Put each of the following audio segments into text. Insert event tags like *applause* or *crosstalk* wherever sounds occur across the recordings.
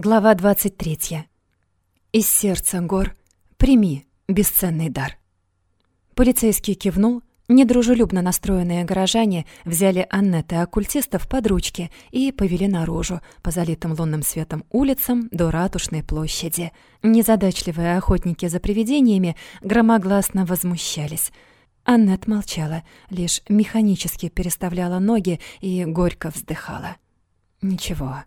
Глава 23. Из сердца гор прими бесценный дар. Полицейский кивнул, недружелюбно настроенные горожане взяли Аннет и оккультистов под ручки и повели наружу, по залитым лунным светом улицам до Ратушной площади. Незадачливые охотники за привидениями громогласно возмущались. Аннет молчала, лишь механически переставляла ноги и горько вздыхала. «Ничего,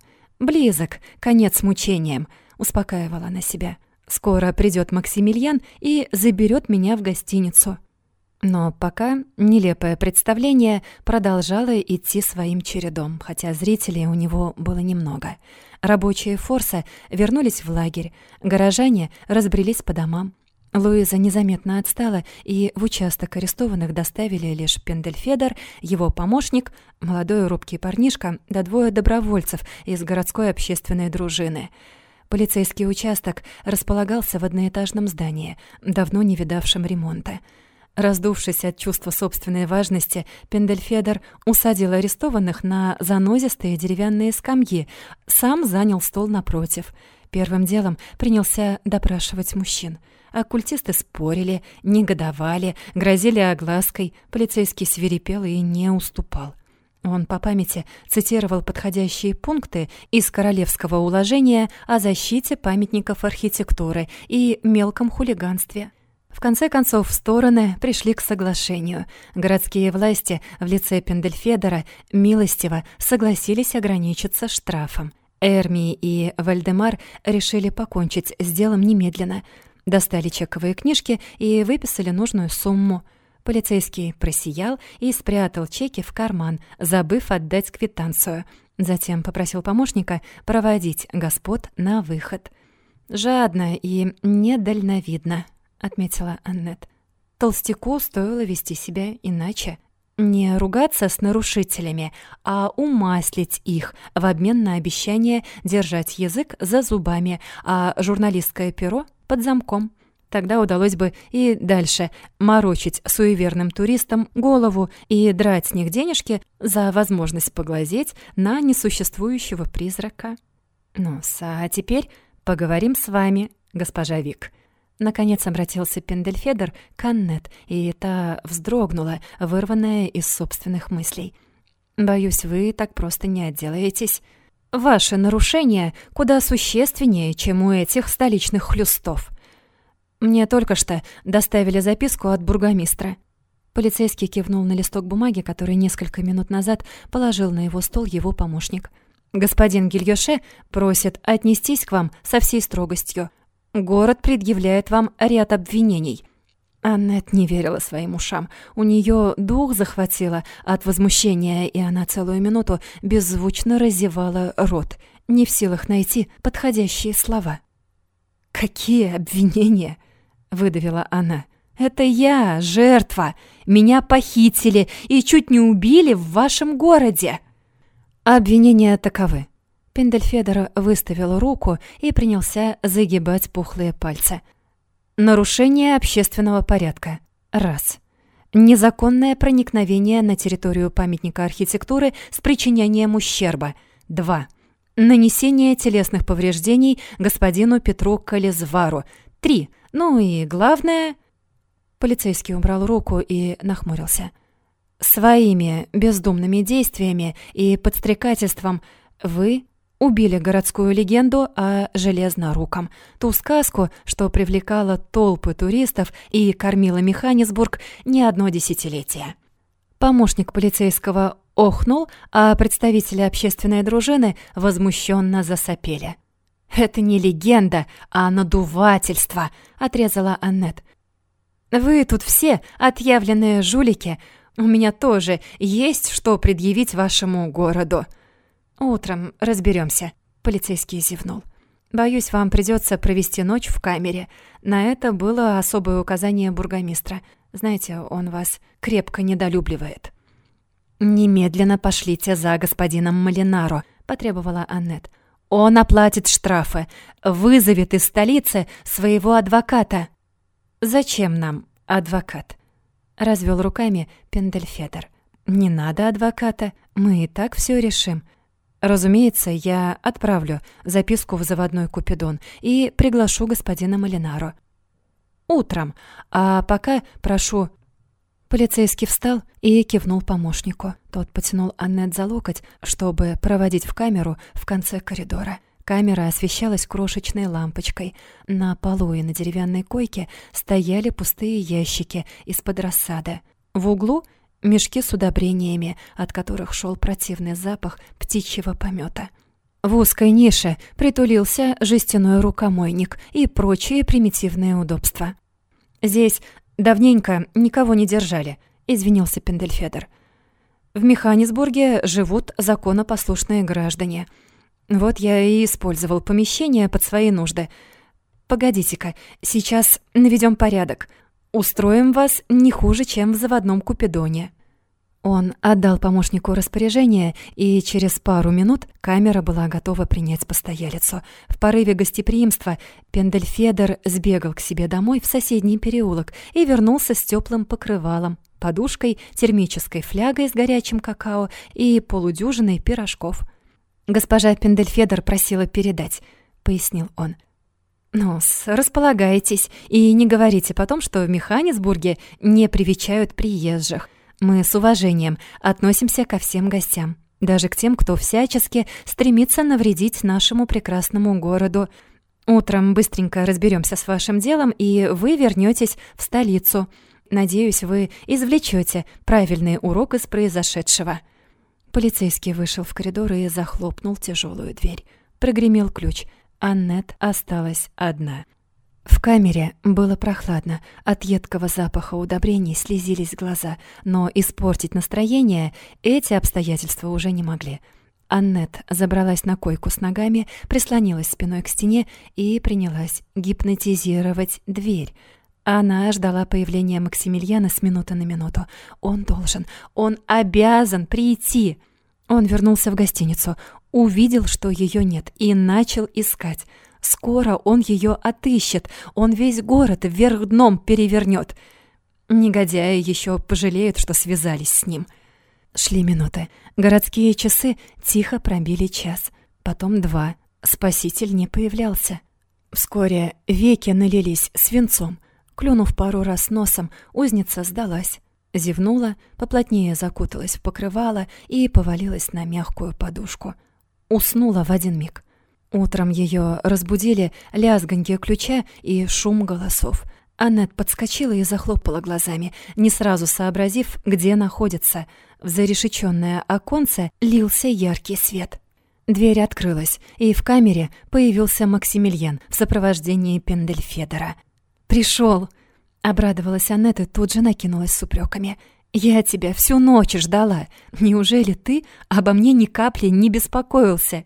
«Близок, конец мучениям», — успокаивала она себя. «Скоро придет Максимилиан и заберет меня в гостиницу». Но пока нелепое представление продолжало идти своим чередом, хотя зрителей у него было немного. Рабочие форса вернулись в лагерь, горожане разбрелись по домам. Луиза незаметно отстала, и в участок арестованных доставили лишь Пендельфедер, его помощник, молодой робкий парнишка, да двое добровольцев из городской общественной дружины. Полицейский участок располагался в одноэтажном здании, давно не видавшем ремонта. Раздувшись от чувства собственной важности, Пендельфедер усадил арестованных на занозистые деревянные скамьи, сам занял стол напротив. Первым делом принялся допрашивать мужчин — Оккультисты спорили, негодовали, грозили оглаской, полицейский свирепел и не уступал. Он по памяти цитировал подходящие пункты из Королевского уложения о защите памятников архитектуры и мелком хулиганстве. В конце концов, стороны пришли к соглашению. Городские власти в лице Пендельфедера милостиво согласились ограничиться штрафом. Эрми и Вальдемар решили покончить с делом немедленно — Достали чековые книжки и выписали нужную сумму. Полицейский просиял и спрятал чеки в карман, забыв отдать квитанцию. Затем попросил помощника проводить господ на выход. «Жадно и недальновидно», — отметила Аннет. Толстяку стоило вести себя иначе. Не ругаться с нарушителями, а умаслить их в обмен на обещание держать язык за зубами, а журналистское перо под замком. Тогда удалось бы и дальше морочить суеверным туристам голову и драть с них денежки за возможность поглазеть на несуществующего призрака. ну а теперь поговорим с вами, госпожа Вик». Наконец обратился Пендельфедер к Аннет, и та вздрогнула, вырванная из собственных мыслей. «Боюсь, вы так просто не отделаетесь». Ваши нарушения куда существеннее, чем у этих столичных хлюстов. Мне только что доставили записку от бургомистра. Полицейский кивнул на листок бумаги, который несколько минут назад положил на его стол его помощник. Господин Гильёше просит отнестись к вам со всей строгостью. Город предъявляет вам ряд обвинений. Аннет не верила своим ушам. У нее дух захватило от возмущения, и она целую минуту беззвучно разевала рот, не в силах найти подходящие слова. «Какие обвинения?» — выдавила она. «Это я, жертва. Меня похитили и чуть не убили в вашем городе». Обвинения таковы. Пендельфедер выставил руку и принялся загибать пухлые пальцы — Нарушение общественного порядка. Раз. Незаконное проникновение на территорию памятника архитектуры с причинением ущерба. Два. Нанесение телесных повреждений господину Петру Кализвару. Три. Ну и главное... Полицейский убрал руку и нахмурился. Своими бездумными действиями и подстрекательством вы убили городскую легенду о Железноруком, ту сказку, что привлекала толпы туристов и кормила Механисбург не одно десятилетие. Помощник полицейского охнул, а представители общественной дружины возмущенно засопели. «Это не легенда, а надувательство», — отрезала Аннет. «Вы тут все отъявленные жулики. У меня тоже есть что предъявить вашему городу». «Утром разберемся. полицейский зевнул. «Боюсь, вам придется провести ночь в камере. На это было особое указание бургомистра. Знаете, он вас крепко недолюбливает». «Немедленно пошлите за господином Малинаро», — потребовала Аннет. «Он оплатит штрафы, вызовет из столицы своего адвоката». «Зачем нам адвокат?» — развел руками Пендельфедер. «Не надо адвоката, мы и так все решим. Разумеется, я отправлю записку в заводной Купидон и приглашу господина Малинару. Утром. А пока прошу Полицейский встал и кивнул помощнику. Тот потянул Аннет за локоть, чтобы проводить в камеру в конце коридора. Камера освещалась крошечной лампочкой. На полу и на деревянной койке стояли пустые ящики из-под рассады. В углу — мешки с удобрениями, от которых шел противный запах птичьего помета. В узкой нише притулился жестяной рукомойник и прочие примитивные удобства. Здесь «Давненько никого не держали», — извинился Пендельфедер. «В Механисбурге живут законопослушные граждане. Вот я и использовал помещение под свои нужды. Погодите-ка, сейчас наведем порядок. Устроим вас не хуже, чем в заводном Купидоне». Он отдал помощнику распоряжение, и через пару минут камера была готова принять постоялицу. В порыве гостеприимства Пендельфедер сбегал к себе домой в соседний переулок и вернулся с теплым покрывалом, подушкой, термической флягой с горячим какао и полудюжиной пирожков. «Госпожа Пендельфедер просила передать», — пояснил он. Ну располагайтесь и не говорите потом, что в Механисбурге не привечают приезжих». Мы с уважением относимся ко всем гостям, даже к тем, кто всячески стремится навредить нашему прекрасному городу. Утром быстренько разберемся с вашим делом, и вы вернетесь в столицу. Надеюсь, вы извлечете правильный урок из произошедшего». Полицейский вышел в коридор и захлопнул тяжелую дверь. Прогремел ключ. Аннет осталась одна. В камере было прохладно, от едкого запаха удобрений слезились глаза, но испортить настроение эти обстоятельства уже не могли. Аннет забралась на койку с ногами, прислонилась спиной к стене и принялась гипнотизировать дверь. Она ждала появления Максимилиана с минуты на минуту. Он должен, он обязан прийти. Он вернулся в гостиницу, увидел, что ее нет, и начал искать — Скоро он ее отыщет, он весь город вверх дном перевернет. Негодяи еще пожалеют, что связались с ним. Шли минуты. Городские часы тихо пробили час, потом два. Спаситель не появлялся. Вскоре веки налились свинцом. Клюнув пару раз носом, узница сдалась. Зевнула, поплотнее закуталась в покрывало и повалилась на мягкую подушку. Уснула в один миг. Утром ее разбудили лязганье ключа и шум голосов. Аннет подскочила и захлопала глазами, не сразу сообразив, где находится. В зарешечённое оконце лился яркий свет. Дверь открылась, и в камере появился Максимилиан в сопровождении Пендельфедера. «Пришёл!» — обрадовалась Аннет и тут же накинулась с упрёками. «Я тебя всю ночь ждала. Неужели ты обо мне ни капли не беспокоился?»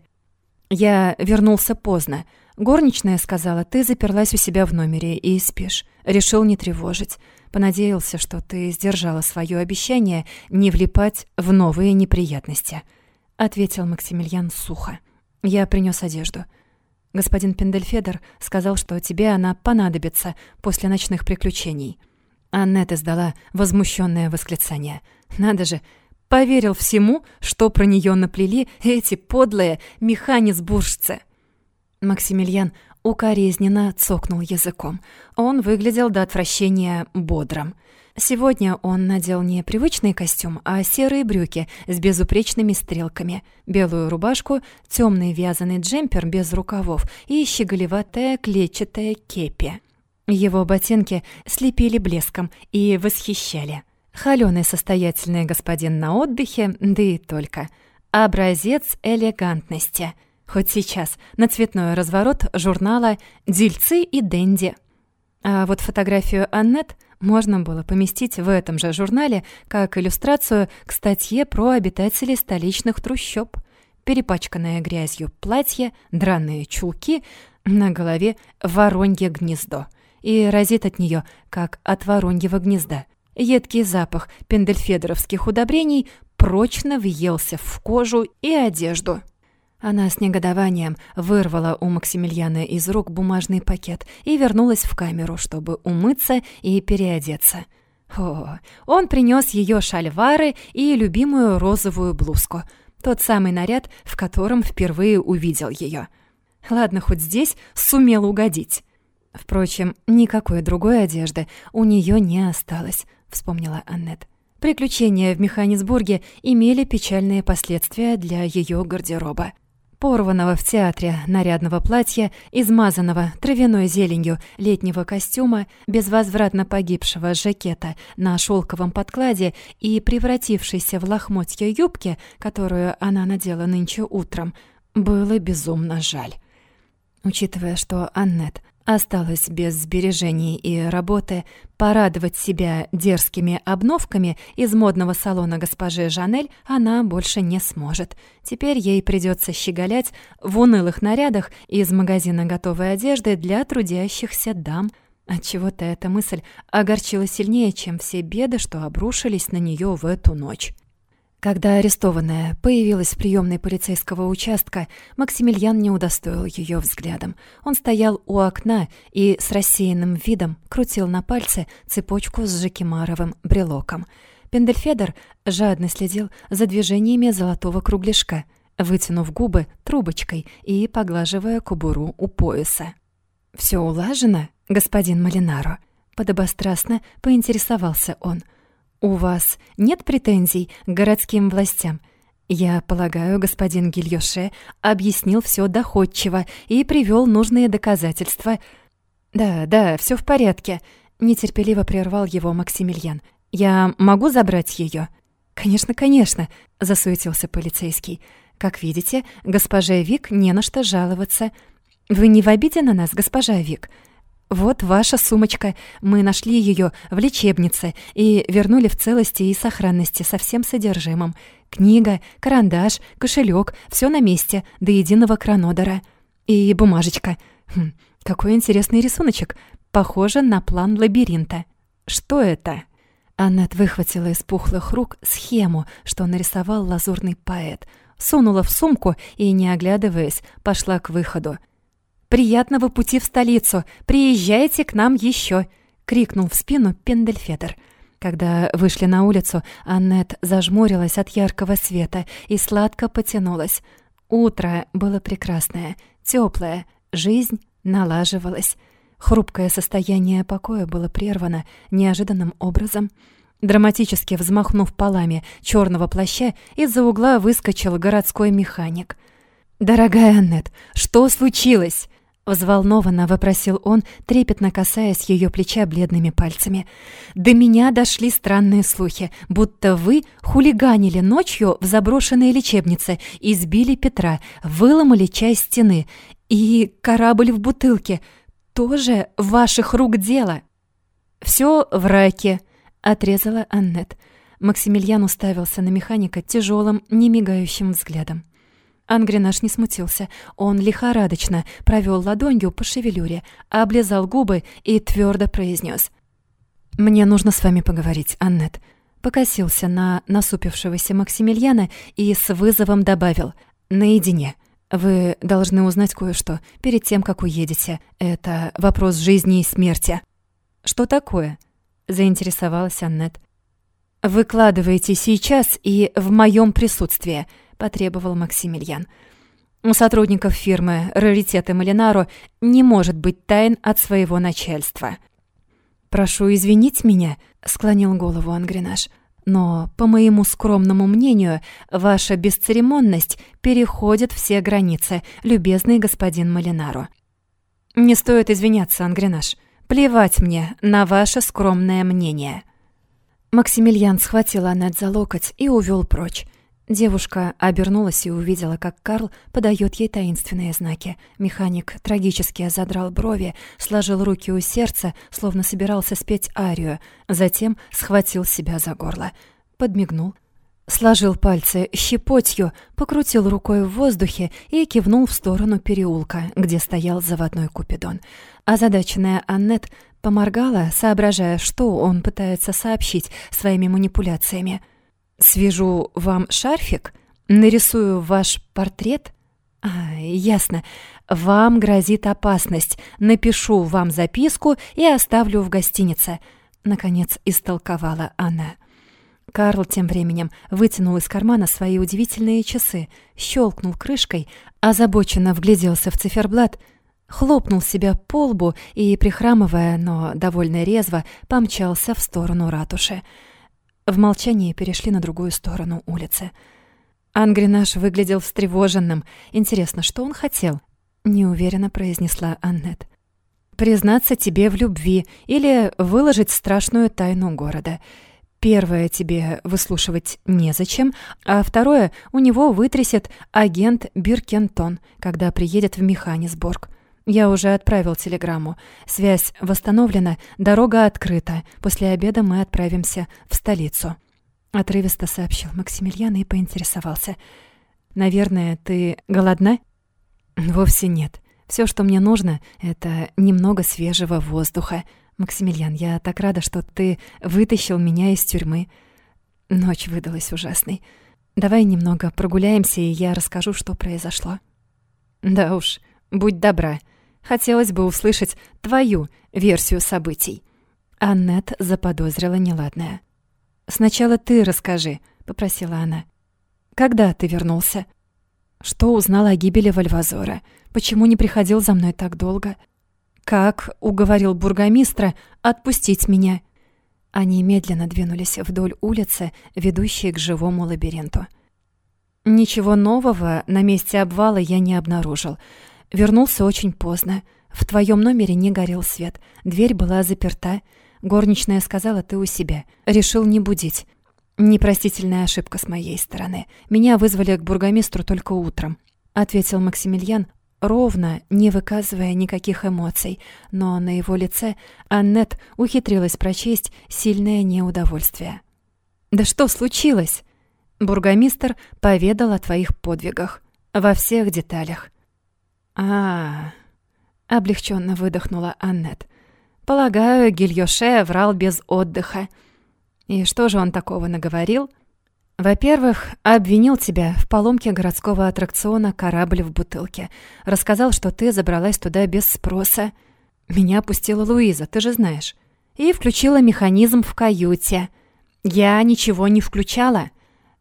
Я вернулся поздно. Горничная сказала, ты заперлась у себя в номере и спишь. Решил не тревожить. Понадеялся, что ты сдержала свое обещание не влипать в новые неприятности. Ответил Максимилиан сухо. Я принес одежду. Господин Пендельфедер сказал, что тебе она понадобится после ночных приключений. Аннет издала возмущенное восклицание. Надо же, Поверил всему, что про нее наплели эти подлые механизбуржцы. Максимилиан укоризненно цокнул языком. Он выглядел до отвращения бодрым. Сегодня он надел не привычный костюм, а серые брюки с безупречными стрелками, белую рубашку, темный вязаный джемпер без рукавов и щеголеватая клетчатая кепи. Его ботинки слепили блеском и восхищали. Холёный состоятельный господин на отдыхе, да и только. Образец элегантности. Хоть сейчас на цветной разворот журнала «Дельцы и Дэнди». А вот фотографию Аннет можно было поместить в этом же журнале как иллюстрацию к статье про обитателей столичных трущоб. Перепачканное грязью платье, драные чулки, на голове воронье гнездо. И разит от нее, как от вороньего гнезда. Едкий запах пендельфедеровских удобрений прочно въелся в кожу и одежду. Она с негодованием вырвала у Максимилиана из рук бумажный пакет и вернулась в камеру, чтобы умыться и переодеться. О, он принес ее шальвары и любимую розовую блузку. Тот самый наряд, в котором впервые увидел ее. Ладно, хоть здесь сумел угодить. Впрочем, никакой другой одежды у нее не осталось, вспомнила Аннет. Приключения в Механисбурге имели печальные последствия для ее гардероба. Порванного в театре нарядного платья, измазанного травяной зеленью летнего костюма, безвозвратно погибшего жакета на шелковом подкладе и превратившейся в лохмотья юбки, которую она надела нынче утром, было безумно жаль. Учитывая, что Аннет осталась без сбережений и работы, порадовать себя дерзкими обновками из модного салона госпожи Жанель она больше не сможет. Теперь ей придется щеголять в унылых нарядах из магазина готовой одежды для трудящихся дам. Отчего-то эта мысль огорчила сильнее, чем все беды, что обрушились на нее в эту ночь. Когда арестованная появилась в приемной полицейского участка, Максимилиан не удостоил ее взглядом. Он стоял у окна и с рассеянным видом крутил на пальце цепочку с жакемаровым брелоком. Пендельфедер жадно следил за движениями золотого кругляшка, вытянув губы трубочкой и поглаживая кобуру у пояса. «Всё улажено, господин Малинаро?» Подобострастно поинтересовался он — «У вас нет претензий к городским властям?» Я полагаю, господин Гильоше объяснил все доходчиво и привел нужные доказательства. Да, да, все в порядке, нетерпеливо прервал его Максимилиан. Я могу забрать ее? Конечно, конечно, засуетился полицейский. Как видите, госпоже Вик не на что жаловаться. Вы не в обиде на нас, госпожа Вик? «Вот ваша сумочка. Мы нашли ее в лечебнице и вернули в целости и сохранности со всем содержимым. Книга, карандаш, кошелек, все на месте, до единого кранодора. И бумажечка. Хм, какой интересный рисуночек. Похоже на план лабиринта. Что это?» Аннет выхватила из пухлых рук схему, что нарисовал лазурный поэт, сунула в сумку и, не оглядываясь, пошла к выходу. «Приятного пути в столицу! Приезжайте к нам еще!» — крикнул в спину Пендельфедер. Когда вышли на улицу, Аннет зажмурилась от яркого света и сладко потянулась. Утро было прекрасное, теплое, жизнь налаживалась. Хрупкое состояние покоя было прервано неожиданным образом. Драматически взмахнув полами черного плаща, из-за угла выскочил городской механик. «Дорогая Аннет, что случилось?» Взволнованно вопросил он, трепетно касаясь ее плеча бледными пальцами. «До меня дошли странные слухи, будто вы хулиганили ночью в заброшенной лечебнице, избили Петра, выломали часть стены. И корабль в бутылке. Тоже ваших рук дело». «Все в раке», — отрезала Аннет. Максимилиан уставился на механика тяжелым, немигающим взглядом. Ангренаш не смутился. Он лихорадочно провел ладонью по шевелюре, облизал губы и твердо произнес: «Мне нужно с вами поговорить, Аннет». Покосился на насупившегося Максимилиана и с вызовом добавил «Наедине». «Вы должны узнать кое-что перед тем, как уедете. Это вопрос жизни и смерти». «Что такое?» — заинтересовалась Аннет. «Выкладывайте сейчас и в моем присутствии», — потребовал Максимилиан. «У сотрудников фирмы «Раритеты Малинаро» не может быть тайн от своего начальства». «Прошу извинить меня», — склонил голову Ангренаж. «Но, по моему скромному мнению, ваша бесцеремонность переходит все границы, любезный господин Малинаро». «Не стоит извиняться, Ангренаж. Плевать мне на ваше скромное мнение». Максимилиан схватил Аннет за локоть и увел прочь. Девушка обернулась и увидела, как Карл подает ей таинственные знаки. Механик трагически задрал брови, сложил руки у сердца, словно собирался спеть арию, затем схватил себя за горло. Подмигнул, сложил пальцы щепотью, покрутил рукой в воздухе и кивнул в сторону переулка, где стоял заводной купидон. Озадаченная Аннет поморгала, соображая, что он пытается сообщить своими манипуляциями — Свяжу вам шарфик, нарисую ваш портрет. А, ясно. Вам грозит опасность. Напишу вам записку и оставлю в гостинице. Наконец истолковала она. Карл тем временем вытянул из кармана свои удивительные часы, щелкнул крышкой, озабоченно вгляделся в циферблат, хлопнул себя по лбу и, прихрамывая, но довольно резво, помчался в сторону ратуши. В молчании перешли на другую сторону улицы. Ангренаж выглядел встревоженным. Интересно, что он хотел? Неуверенно произнесла Аннет. «Признаться тебе в любви или выложить страшную тайну города». Первое тебе выслушивать незачем, а второе у него вытрясет агент Биркентон, когда приедет в Механисборг. Я уже отправил телеграмму. Связь восстановлена, дорога открыта. После обеда мы отправимся в столицу. Отрывисто сообщил Максимилиан и поинтересовался. «Наверное, ты голодна?» «Вовсе нет. Все, что мне нужно, это немного свежего воздуха. Максимилиан, я так рада, что ты вытащил меня из тюрьмы. Ночь выдалась ужасной. Давай немного прогуляемся, и я расскажу, что произошло». «Да уж, будь добра», Хотелось бы услышать твою версию событий». Аннет заподозрила неладное. «Сначала ты расскажи», — попросила она. «Когда ты вернулся?» «Что узнал о гибели Вальвазора? Почему не приходил за мной так долго?» «Как уговорил бургомистра отпустить меня?» Они медленно двинулись вдоль улицы, ведущей к живому лабиринту. Ничего нового на месте обвала я не обнаружил — Вернулся очень поздно. В твоем номере не горел свет. Дверь была заперта. Горничная сказала, ты у себя. Решил не будить. Непростительная ошибка с моей стороны. Меня вызвали к бургомистру только утром. Ответил Максимилиан, ровно, не выказывая никаких эмоций, но на его лице Аннет ухитрилась прочесть сильное неудовольствие. «Да что случилось?» Бургомистр поведал о твоих подвигах. Во всех деталях а, облегченно выдохнула Аннет. «Полагаю, Гильоше врал без отдыха. И что же он такого наговорил?» «Во-первых, обвинил тебя в поломке городского аттракциона «Корабль в бутылке». Рассказал, что ты забралась туда без спроса. Меня пустила Луиза, ты же знаешь. И включила механизм в каюте. Я ничего не включала.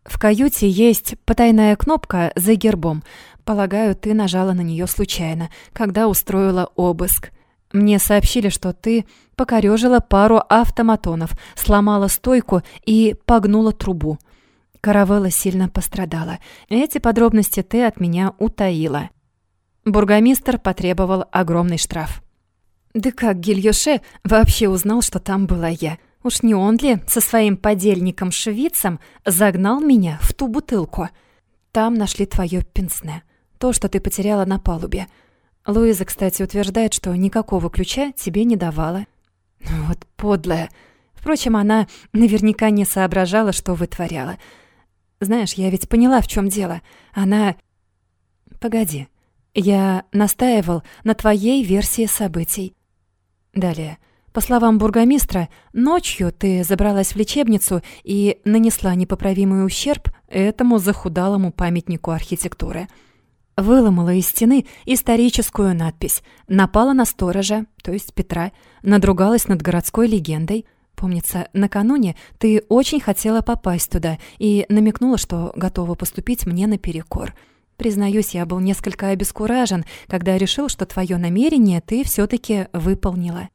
В каюте есть потайная кнопка за гербом. Полагаю, ты нажала на нее случайно, когда устроила обыск. Мне сообщили, что ты покорежила пару автоматонов, сломала стойку и погнула трубу. Каравелла сильно пострадала. Эти подробности ты от меня утаила. Бургомистр потребовал огромный штраф. Да как Гильоше вообще узнал, что там была я? Уж не он ли со своим подельником-швейцем загнал меня в ту бутылку? Там нашли твое пенсне. То, что ты потеряла на палубе. Луиза, кстати, утверждает, что никакого ключа тебе не давала. Вот подлая. Впрочем, она наверняка не соображала, что вытворяла. Знаешь, я ведь поняла, в чем дело. Она... Погоди. Я настаивал на твоей версии событий. Далее. По словам бургомистра, ночью ты забралась в лечебницу и нанесла непоправимый ущерб этому захудалому памятнику архитектуры. Выломала из стены историческую надпись, напала на сторожа, то есть Петра, надругалась над городской легендой. Помнится, накануне ты очень хотела попасть туда и намекнула, что готова поступить мне наперекор. Признаюсь, я был несколько обескуражен, когда решил, что твое намерение ты все таки выполнила.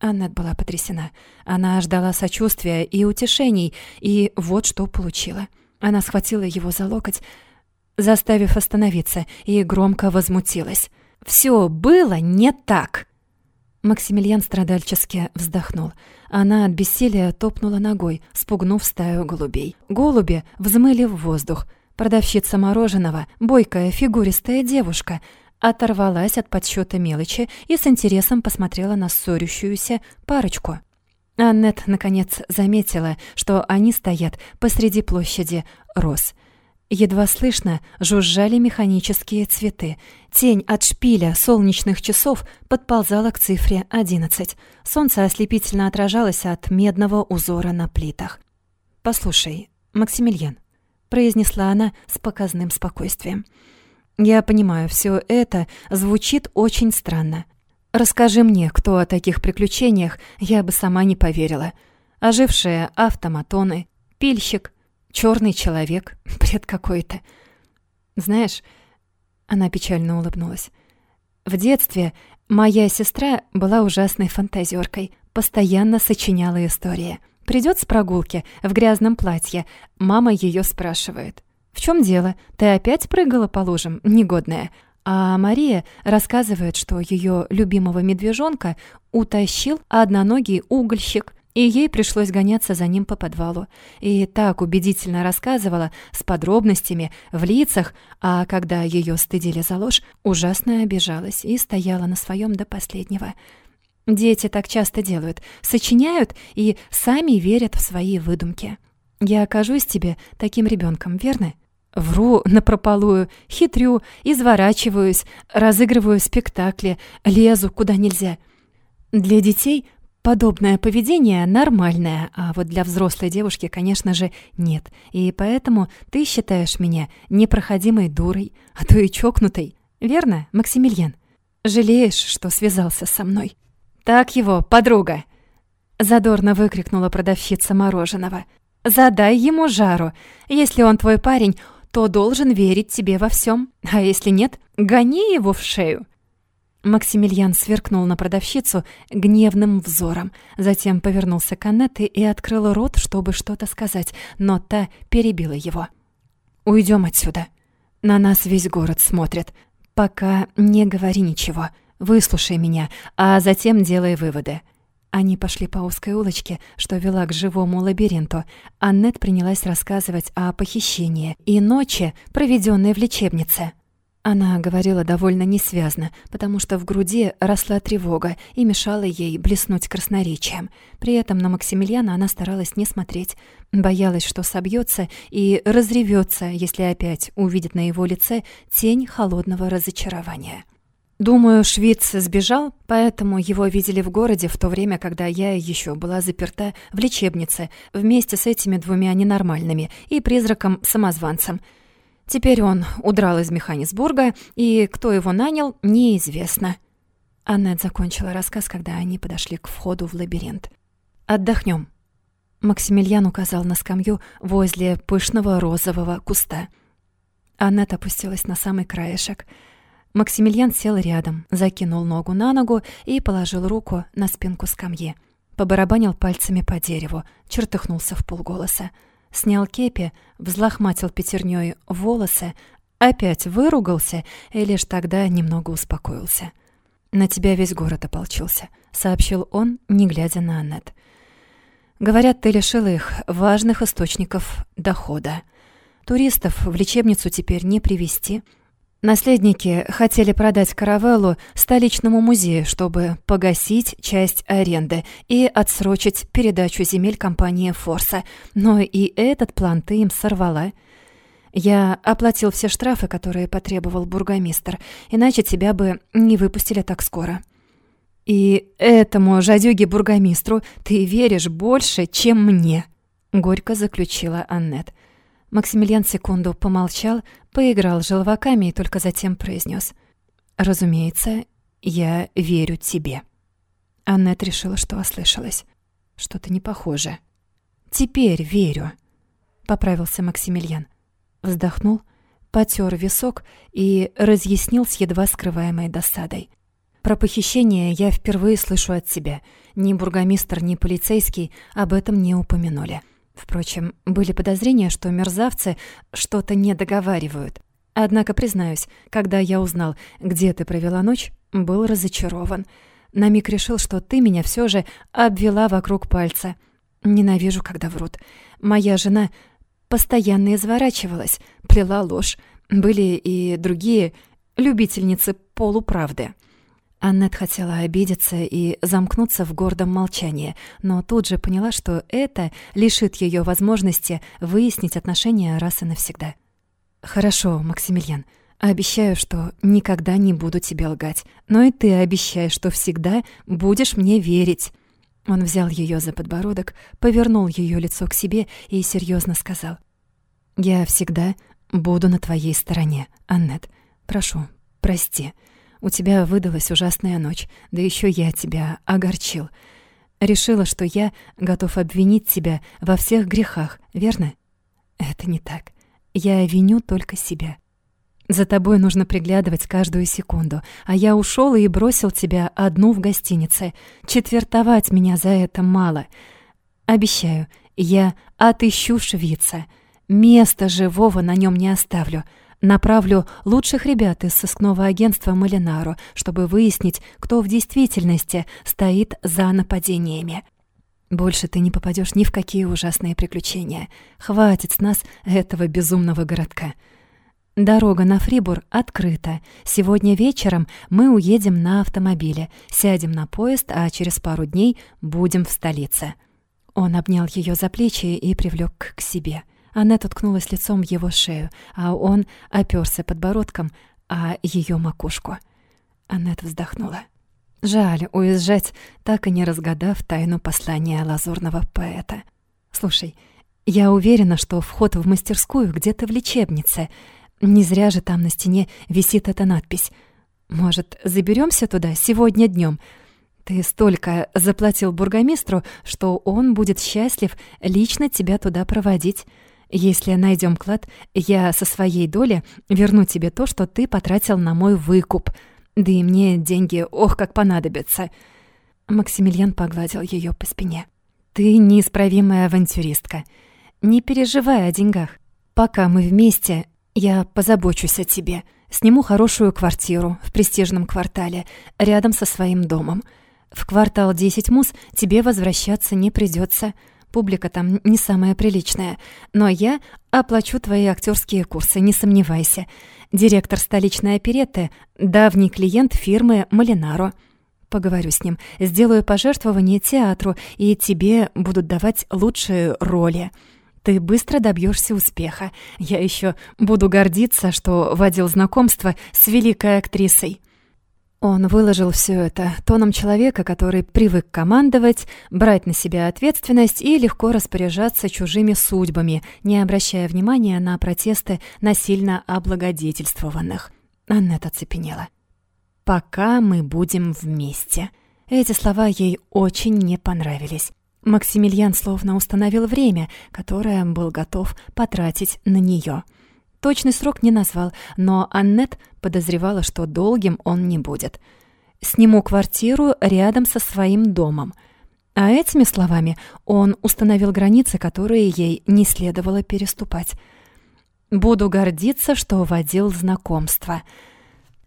Аннет была потрясена. Она ждала сочувствия и утешений, и вот что получила. Она схватила его за локоть, заставив остановиться, и громко возмутилась. «Всё было не так!» Максимилиан страдальчески вздохнул. Она от бессилия топнула ногой, спугнув стаю голубей. Голуби взмыли в воздух. Продавщица мороженого, бойкая фигуристая девушка — оторвалась от подсчета мелочи и с интересом посмотрела на ссорящуюся парочку. Аннет, наконец, заметила, что они стоят посреди площади роз. Едва слышно жужжали механические цветы. Тень от шпиля солнечных часов подползала к цифре 11. Солнце ослепительно отражалось от медного узора на плитах. «Послушай, Максимилиан», — произнесла она с показным спокойствием, — я понимаю, все это звучит очень странно. Расскажи мне, кто о таких приключениях, я бы сама не поверила. Ожившие автоматоны, пильщик, черный человек, *laughs* бред какой-то. Знаешь, она печально улыбнулась. В детстве моя сестра была ужасной фантазеркой, постоянно сочиняла истории. Придет с прогулки в грязном платье, мама ее спрашивает. «В чем дело? Ты опять прыгала по лужам, негодная?» А Мария рассказывает, что ее любимого медвежонка утащил одноногий угольщик, и ей пришлось гоняться за ним по подвалу. И так убедительно рассказывала, с подробностями, в лицах, а когда ее стыдили за ложь, ужасно обижалась и стояла на своем до последнего. Дети так часто делают, сочиняют и сами верят в свои выдумки. Я окажусь тебе таким ребенком, верно? Вру напропалую, хитрю, изворачиваюсь, разыгрываю спектакли, лезу куда нельзя. Для детей подобное поведение нормальное, а вот для взрослой девушки, конечно же, нет. И поэтому ты считаешь меня непроходимой дурой, а то и чокнутой. Верно, Максимилиан? Жалеешь, что связался со мной? Так его, подруга!» Задорно выкрикнула продавщица мороженого. «Задай ему жару. Если он твой парень, то должен верить тебе во всем, а если нет, гони его в шею». Максимилиан сверкнул на продавщицу гневным взором, затем повернулся к Аннетте и открыл рот, чтобы что-то сказать, но та перебила его. «Уйдем отсюда. На нас весь город смотрит. Пока не говори ничего. Выслушай меня, а затем делай выводы. Они пошли по узкой улочке, что вела к живому лабиринту. Аннет принялась рассказывать о похищении и ночи, проведенной в лечебнице. Она говорила довольно несвязно, потому что в груди росла тревога и мешала ей блеснуть красноречием. При этом на Максимилиана она старалась не смотреть, боялась, что собьется и разревется, если опять увидит на его лице тень холодного разочарования. Думаю, Швиц сбежал, поэтому его видели в городе в то время, когда я еще была заперта в лечебнице вместе с этими двумя ненормальными и призраком-самозванцем. Теперь он удрал из Механисбурга, и кто его нанял, неизвестно. Аннет закончила рассказ, когда они подошли к входу в лабиринт. «Отдохнем». Максимилиан указал на скамью возле пышного розового куста. Аннет опустилась на самый краешек — Максимилиан сел рядом, закинул ногу на ногу и положил руку на спинку скамьи. Побарабанил пальцами по дереву, чертыхнулся в полголоса. Снял кепи, взлохматил пятернёй волосы, опять выругался и лишь тогда немного успокоился. «На тебя весь город ополчился», — сообщил он, не глядя на Аннет. «Говорят, ты лишила их важных источников дохода. Туристов в лечебницу теперь не привести. Наследники хотели продать каравеллу столичному музею, чтобы погасить часть аренды и отсрочить передачу земель компании «Форса». Но и этот план ты им сорвала. Я оплатил все штрафы, которые потребовал бургомистр, иначе тебя бы не выпустили так скоро. И этому жадюге-бургомистру ты веришь больше, чем мне, — горько заключила Аннет. Максимилиан секунду помолчал, поиграл желваками и только затем произнес: «Разумеется, я верю тебе». Аннет решила, что ослышалась. Что-то не похоже. «Теперь верю», — поправился Максимилиан. Вздохнул, потер висок и разъяснил с едва скрываемой досадой. «Про похищение я впервые слышу от тебя. Ни бургомистр, ни полицейский об этом не упомянули». Впрочем, были подозрения, что мерзавцы что-то не договаривают. Однако, признаюсь, когда я узнал, где ты провела ночь, был разочарован. На миг решил, что ты меня все же обвела вокруг пальца. Ненавижу, когда врут. Моя жена постоянно изворачивалась, плела ложь. Были и другие любительницы полуправды. Аннет хотела обидеться и замкнуться в гордом молчании, но тут же поняла, что это лишит ее возможности выяснить отношения раз и навсегда. «Хорошо, Максимилиан, обещаю, что никогда не буду тебе лгать, но и ты обещай, что всегда будешь мне верить». Он взял ее за подбородок, повернул ее лицо к себе и серьезно сказал. «Я всегда буду на твоей стороне, Аннет. Прошу, прости». У тебя выдалась ужасная ночь, да еще я тебя огорчил. Решила, что я готов обвинить тебя во всех грехах, верно? Это не так. Я виню только себя. За тобой нужно приглядывать каждую секунду, а я ушел и бросил тебя одну в гостинице. Четвертовать меня за это мало. Обещаю, я отыщу швейца. Места живого на нем не оставлю. Направлю лучших ребят из сыскного агентства Малинару, чтобы выяснить, кто в действительности стоит за нападениями. Больше ты не попадешь ни в какие ужасные приключения. Хватит с нас этого безумного городка. Дорога на Фрибур открыта. Сегодня вечером мы уедем на автомобиле, сядем на поезд, а через пару дней будем в столице. Он обнял ее за плечи и привлек к себе. — Аннет уткнулась лицом в его шею, а он оперся подбородком о ее макушку. Аннет вздохнула. Жаль уезжать, так и не разгадав тайну послания лазурного поэта. «Слушай, я уверена, что вход в мастерскую где-то в лечебнице. Не зря же там на стене висит эта надпись. Может, заберемся туда сегодня днем? Ты столько заплатил бургомистру, что он будет счастлив лично тебя туда проводить. Если найдем клад, я со своей доли верну тебе то, что ты потратил на мой выкуп. Да и мне деньги, ох, как понадобятся». Максимилиан погладил ее по спине. «Ты неисправимая авантюристка. Не переживай о деньгах. Пока мы вместе, я позабочусь о тебе. Сниму хорошую квартиру в престижном квартале, рядом со своим домом. В квартал 10 мус тебе возвращаться не придется. Публика там не самая приличная. Но я оплачу твои актерские курсы, не сомневайся. Директор столичной оперетты — давний клиент фирмы «Малинаро». Поговорю с ним, сделаю пожертвование театру, и тебе будут давать лучшие роли. Ты быстро добьешься успеха. Я еще буду гордиться, что водил знакомство с великой актрисой. Он выложил все это тоном человека, который привык командовать, брать на себя ответственность и легко распоряжаться чужими судьбами, не обращая внимания на протесты насильно облагодетельствованных. Аннет оцепенела. «Пока мы будем вместе». Эти слова ей очень не понравились. Максимилиан словно установил время, которое был готов потратить на нее. Точный срок не назвал, но Аннет подозревала, что долгим он не будет. «Сниму квартиру рядом со своим домом». А этими словами он установил границы, которые ей не следовало переступать. «Буду гордиться, что водил знакомство».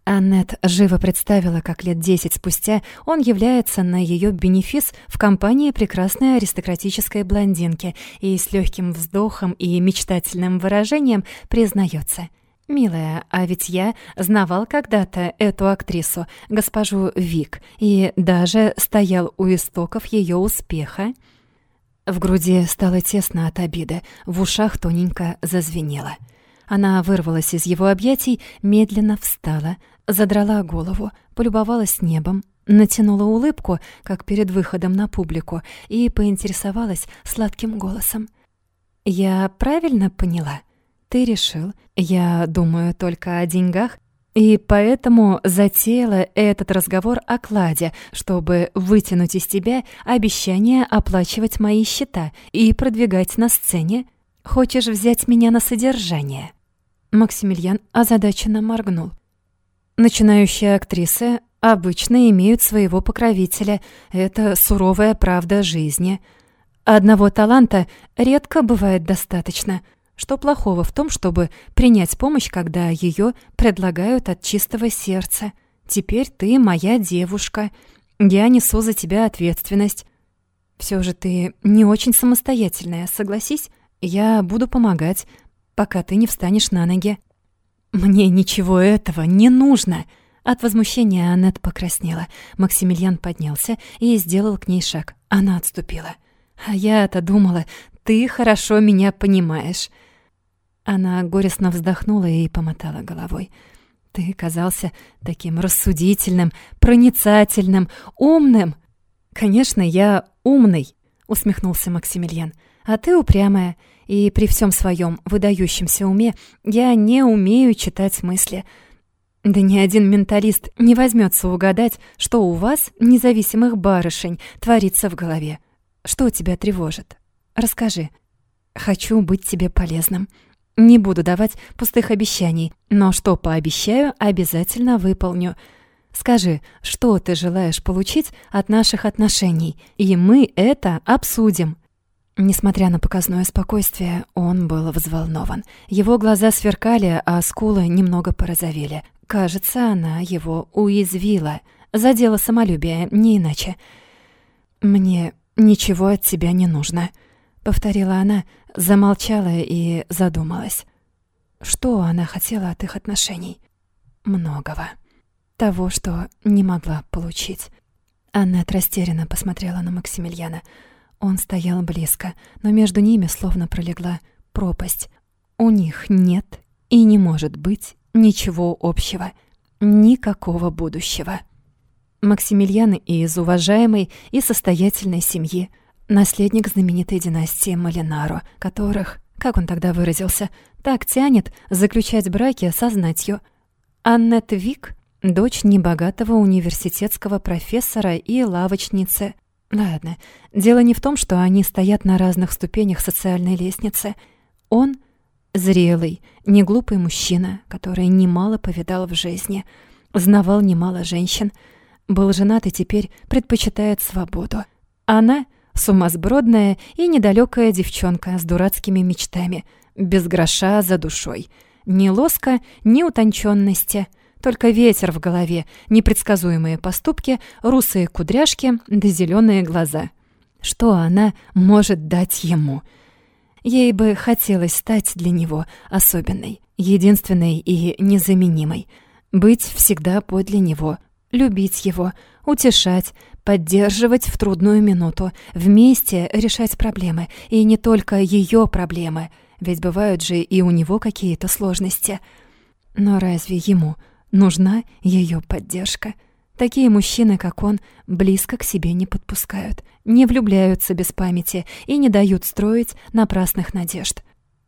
Аннет живо представила, как лет десять спустя он является на ее бенефис в компании прекрасной аристократической блондинки и с легким вздохом и мечтательным выражением признается. «Милая, а ведь я знавал когда-то эту актрису, госпожу Вик, и даже стоял у истоков ее успеха». В груди стало тесно от обиды, в ушах тоненько зазвенело. Она вырвалась из его объятий, медленно встала, задрала голову, полюбовалась небом, натянула улыбку, как перед выходом на публику, и поинтересовалась сладким голосом. «Я правильно поняла? Ты решил, я думаю только о деньгах, и поэтому затеяла этот разговор о кладе, чтобы вытянуть из тебя обещание оплачивать мои счета и продвигать на сцене? Хочешь взять меня на содержание?» Максимилиан озадаченно моргнул. Начинающие актрисы обычно имеют своего покровителя. Это суровая правда жизни. Одного таланта редко бывает достаточно. Что плохого в том, чтобы принять помощь, когда ее предлагают от чистого сердца? Теперь ты моя девушка. Я несу за тебя ответственность. Все же ты не очень самостоятельная, согласись? Я буду помогать, пока ты не встанешь на ноги». «Мне ничего этого не нужно!» От возмущения Аннет покраснела. Максимилиан поднялся и сделал к ней шаг. Она отступила. «А я-то думала, ты хорошо меня понимаешь». Она горестно вздохнула и помотала головой. «Ты казался таким рассудительным, проницательным, умным». «Конечно, я умный», — усмехнулся Максимилиан. «А ты упрямая и при всем своем выдающемся уме я не умею читать мысли. Да ни один менталист не возьмется угадать, что у вас, независимых барышень, творится в голове. Что тебя тревожит? Расскажи. Хочу быть тебе полезным. Не буду давать пустых обещаний, но что пообещаю, обязательно выполню. Скажи, что ты желаешь получить от наших отношений, и мы это обсудим. Несмотря на показное спокойствие, он был взволнован. Его глаза сверкали, а скулы немного порозовели. Кажется, она его уязвила. Задела самолюбие, не иначе. «Мне ничего от тебя не нужно», — повторила она, замолчала и задумалась. Что она хотела от их отношений? Многого. Того, что не могла получить. Она растерянно посмотрела на Максимилиана — он стоял близко, но между ними словно пролегла пропасть. У них нет и не может быть ничего общего, никакого будущего. Максимилиан из уважаемой и состоятельной семьи, наследник знаменитой династии Малинаро, которых, как он тогда выразился, так тянет заключать браки со знатью. Аннет Вик — дочь небогатого университетского профессора и лавочницы — Ладно, дело не в том, что они стоят на разных ступенях социальной лестницы. Он — зрелый, неглупый мужчина, который немало повидал в жизни, знавал немало женщин, был женат и теперь предпочитает свободу. Она — сумасбродная и недалекая девчонка с дурацкими мечтами, без гроша за душой. Ни лоска, ни утонченности — только ветер в голове, непредсказуемые поступки, русые кудряшки да зеленые глаза. Что она может дать ему? Ей бы хотелось стать для него особенной, единственной и незаменимой. Быть всегда подле него, любить его, утешать, поддерживать в трудную минуту, вместе решать проблемы, и не только ее проблемы, ведь бывают же и у него какие-то сложности. Но разве ему Нужна ее поддержка. Такие мужчины, как он, близко к себе не подпускают, не влюбляются без памяти и не дают строить напрасных надежд.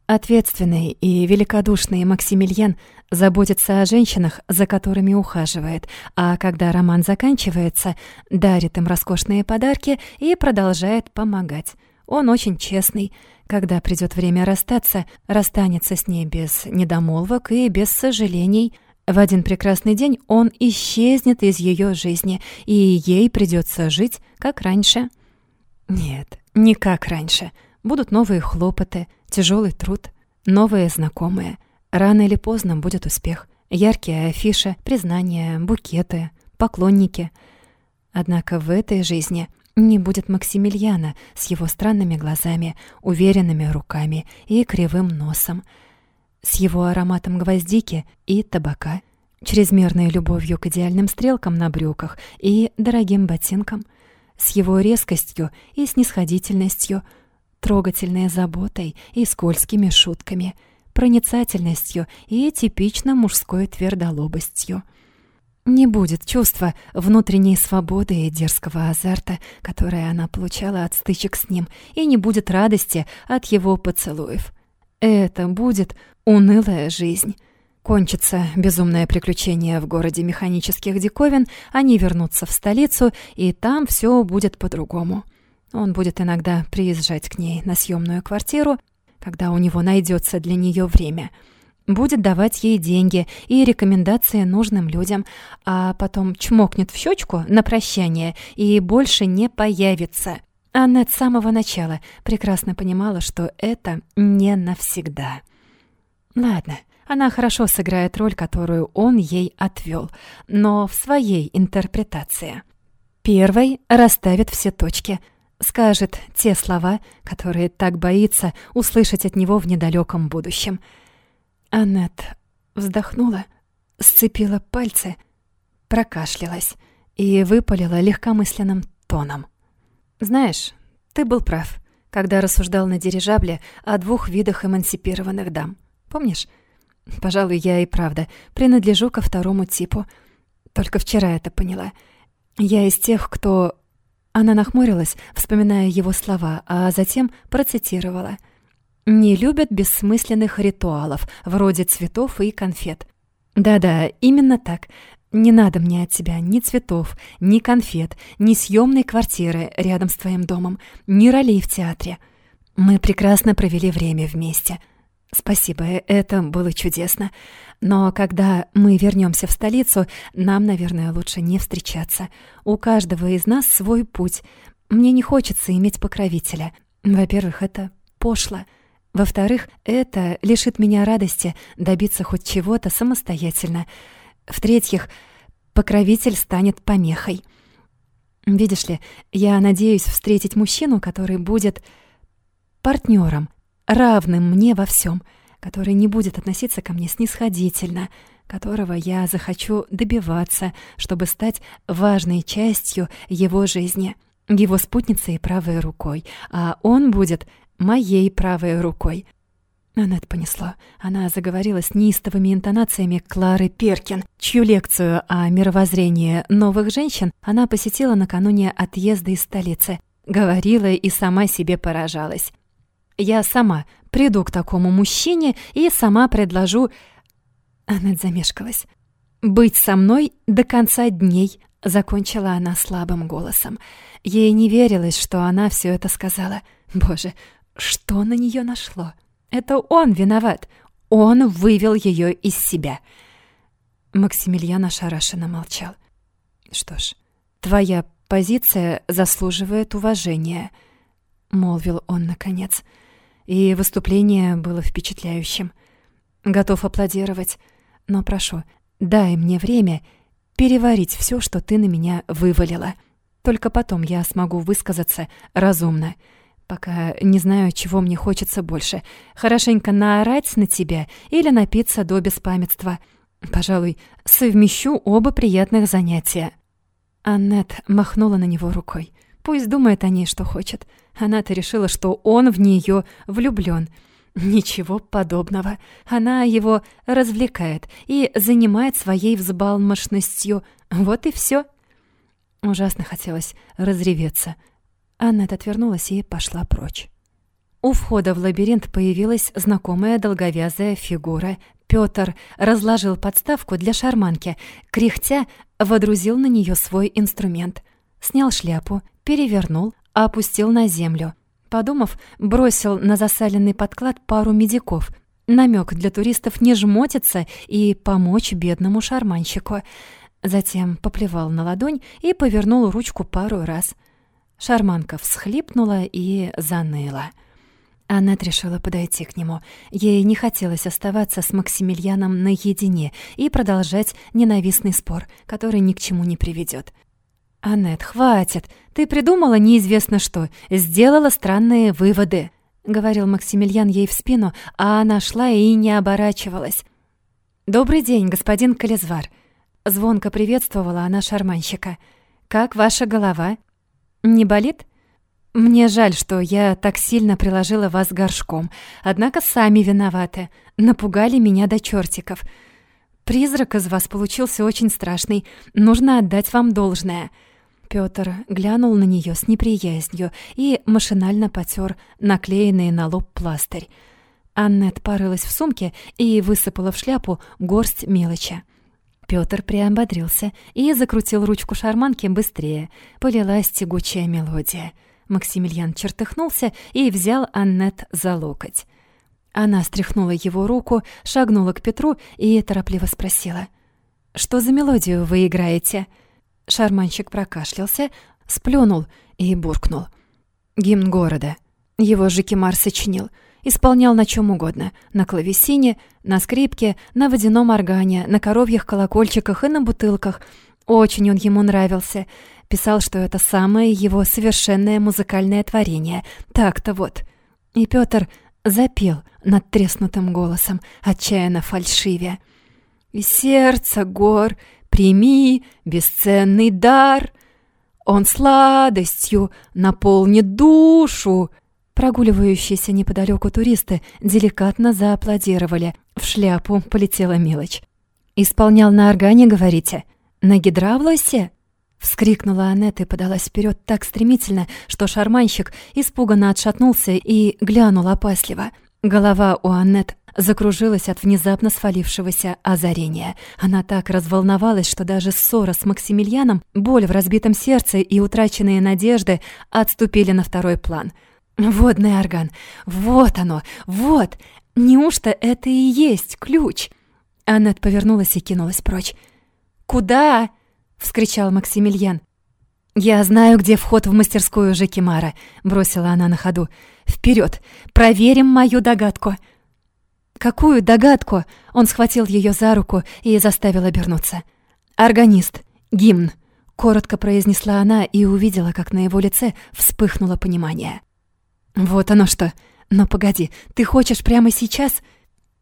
Ответственный и великодушный Максимилиан заботится о женщинах, за которыми ухаживает, а когда роман заканчивается, дарит им роскошные подарки и продолжает помогать. Он очень честный. Когда придет время расстаться, расстанется с ней без недомолвок и без сожалений – в один прекрасный день он исчезнет из ее жизни, и ей придется жить, как раньше. Нет, не как раньше. Будут новые хлопоты, тяжелый труд, новые знакомые. Рано или поздно будет успех. Яркие афиши, признания, букеты, поклонники. Однако в этой жизни не будет Максимилиана с его странными глазами, уверенными руками и кривым носом — с его ароматом гвоздики и табака, чрезмерной любовью к идеальным стрелкам на брюках и дорогим ботинкам, с его резкостью и снисходительностью, трогательной заботой и скользкими шутками, проницательностью и типично мужской твердолобостью. Не будет чувства внутренней свободы и дерзкого азарта, которое она получала от стычек с ним, и не будет радости от его поцелуев. Это будет унылая жизнь. Кончится безумное приключение в городе механических диковин, они вернутся в столицу, и там все будет по-другому. Он будет иногда приезжать к ней на съемную квартиру, когда у него найдется для нее время. Будет давать ей деньги и рекомендации нужным людям, а потом чмокнет в щечку на прощание и больше не появится. Аннет с самого начала прекрасно понимала, что это не навсегда. Ладно, она хорошо сыграет роль, которую он ей отвел, но в своей интерпретации. Первой расставит все точки, скажет те слова, которые так боится услышать от него в недалеком будущем. Аннет вздохнула, сцепила пальцы, прокашлялась и выпалила легкомысленным тоном. Знаешь, ты был прав, когда рассуждал на дирижабле о двух видах эмансипированных дам. Помнишь? Пожалуй, я и правда принадлежу ко второму типу. Только вчера это поняла. Я из тех, кто... Она нахмурилась, вспоминая его слова, а затем процитировала. «Не любят бессмысленных ритуалов, вроде цветов и конфет. Да-да, именно так. Не надо мне от тебя ни цветов, ни конфет, ни съемной квартиры рядом с твоим домом, ни ролей в театре. Мы прекрасно провели время вместе. Спасибо, это было чудесно. Но когда мы вернемся в столицу, нам, наверное, лучше не встречаться. У каждого из нас свой путь. Мне не хочется иметь покровителя. Во-первых, это пошло. Во-вторых, это лишит меня радости добиться хоть чего-то самостоятельно. В-третьих, покровитель станет помехой. Видишь ли, я надеюсь встретить мужчину, который будет партнером, равным мне во всем, который не будет относиться ко мне снисходительно, которого я захочу добиваться, чтобы стать важной частью его жизни, его спутницей и правой рукой, а он будет моей правой рукой — Аннет понесла. Она заговорила с неистовыми интонациями Клары Перкин, чью лекцию о мировоззрении новых женщин она посетила накануне отъезда из столицы. Говорила и сама себе поражалась. «Я сама приду к такому мужчине и сама предложу...» Аннет замешкалась. «Быть со мной до конца дней», — закончила она слабым голосом. Ей не верилось, что она все это сказала. «Боже, что на нее нашло?» Это он виноват. Он вывел ее из себя. Максимилиан ошарашенно молчал. Что ж, твоя позиция заслуживает уважения, молвил он наконец. И выступление было впечатляющим. Готов аплодировать, но прошу, дай мне время переварить все, что ты на меня вывалила. Только потом я смогу высказаться разумно. Пока не знаю, чего мне хочется больше. Хорошенько наорать на тебя или напиться до беспамятства. Пожалуй, совмещу оба приятных занятия». Аннет махнула на него рукой. Пусть думает о ней, что хочет. Она-то решила, что он в нее влюблён. Ничего подобного. Она его развлекает и занимает своей взбалмошностью. Вот и всё. Ужасно хотелось разреветься. Аннет отвернулась и пошла прочь. У входа в лабиринт появилась знакомая долговязая фигура. Пётр разложил подставку для шарманки, кряхтя водрузил на неё свой инструмент. Снял шляпу, перевернул, опустил на землю. Подумав, бросил на засаленный подклад пару медиков. Намёк для туристов не жмотиться и помочь бедному шарманщику. Затем поплевал на ладонь и повернул ручку пару раз — Шарманка всхлипнула и заныла. Аннет решила подойти к нему. Ей не хотелось оставаться с Максимилианом наедине и продолжать ненавистный спор, который ни к чему не приведет. «Аннет, хватит! Ты придумала неизвестно что, сделала странные выводы», — говорил Максимилиан ей в спину, а она шла и не оборачивалась. «Добрый день, господин Кализвар», — звонко приветствовала она шарманщика. «Как ваша голова?» «Не болит?» «Мне жаль, что я так сильно приложила вас горшком, однако сами виноваты, напугали меня до чертиков. Призрак из вас получился очень страшный, нужно отдать вам должное». Пётр глянул на неё с неприязнью и машинально потёр наклеенный на лоб пластырь. Аннет порылась в сумке и высыпала в шляпу горсть мелочи. Пётр приободрился и закрутил ручку шарманки быстрее. Полилась тягучая мелодия. Максимилиан чертыхнулся и взял Аннет за локоть. Она стряхнула его руку, шагнула к Петру и торопливо спросила. «Что за мелодию вы играете?» Шарманщик прокашлялся, сплюнул и буркнул. «Гимн города. Его Жикимар сочинил исполнял на чем угодно — на клавесине, на скрипке, на водяном органе, на коровьих колокольчиках и на бутылках. Очень он ему нравился. Писал, что это самое его совершенное музыкальное творение. Так-то вот. И Пётр запел над треснутым голосом, отчаянно фальшивя. «И сердце гор прими бесценный дар, он сладостью наполнит душу, Прогуливающиеся неподалеку туристы деликатно зааплодировали. В шляпу полетела мелочь. «Исполнял на органе, говорите? На гидравлосе?» Вскрикнула Аннет и подалась вперед так стремительно, что шарманщик испуганно отшатнулся и глянул опасливо. Голова у Аннет закружилась от внезапно свалившегося озарения. Она так разволновалась, что даже ссора с Максимилианом, боль в разбитом сердце и утраченные надежды отступили на второй план. «Водный орган! Вот оно! Вот! Неужто это и есть ключ?» Аннет повернулась и кинулась прочь. «Куда?» — вскричал Максимилиан. «Я знаю, где вход в мастерскую Жекимара», — бросила она на ходу. «Вперед! Проверим мою догадку!» «Какую догадку?» Он схватил ее за руку и заставил обернуться. «Органист. Гимн», — коротко произнесла она и увидела, как на его лице вспыхнуло понимание. «Вот оно что! Но погоди, ты хочешь прямо сейчас?»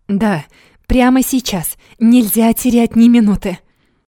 «Да, прямо сейчас. Нельзя терять ни минуты».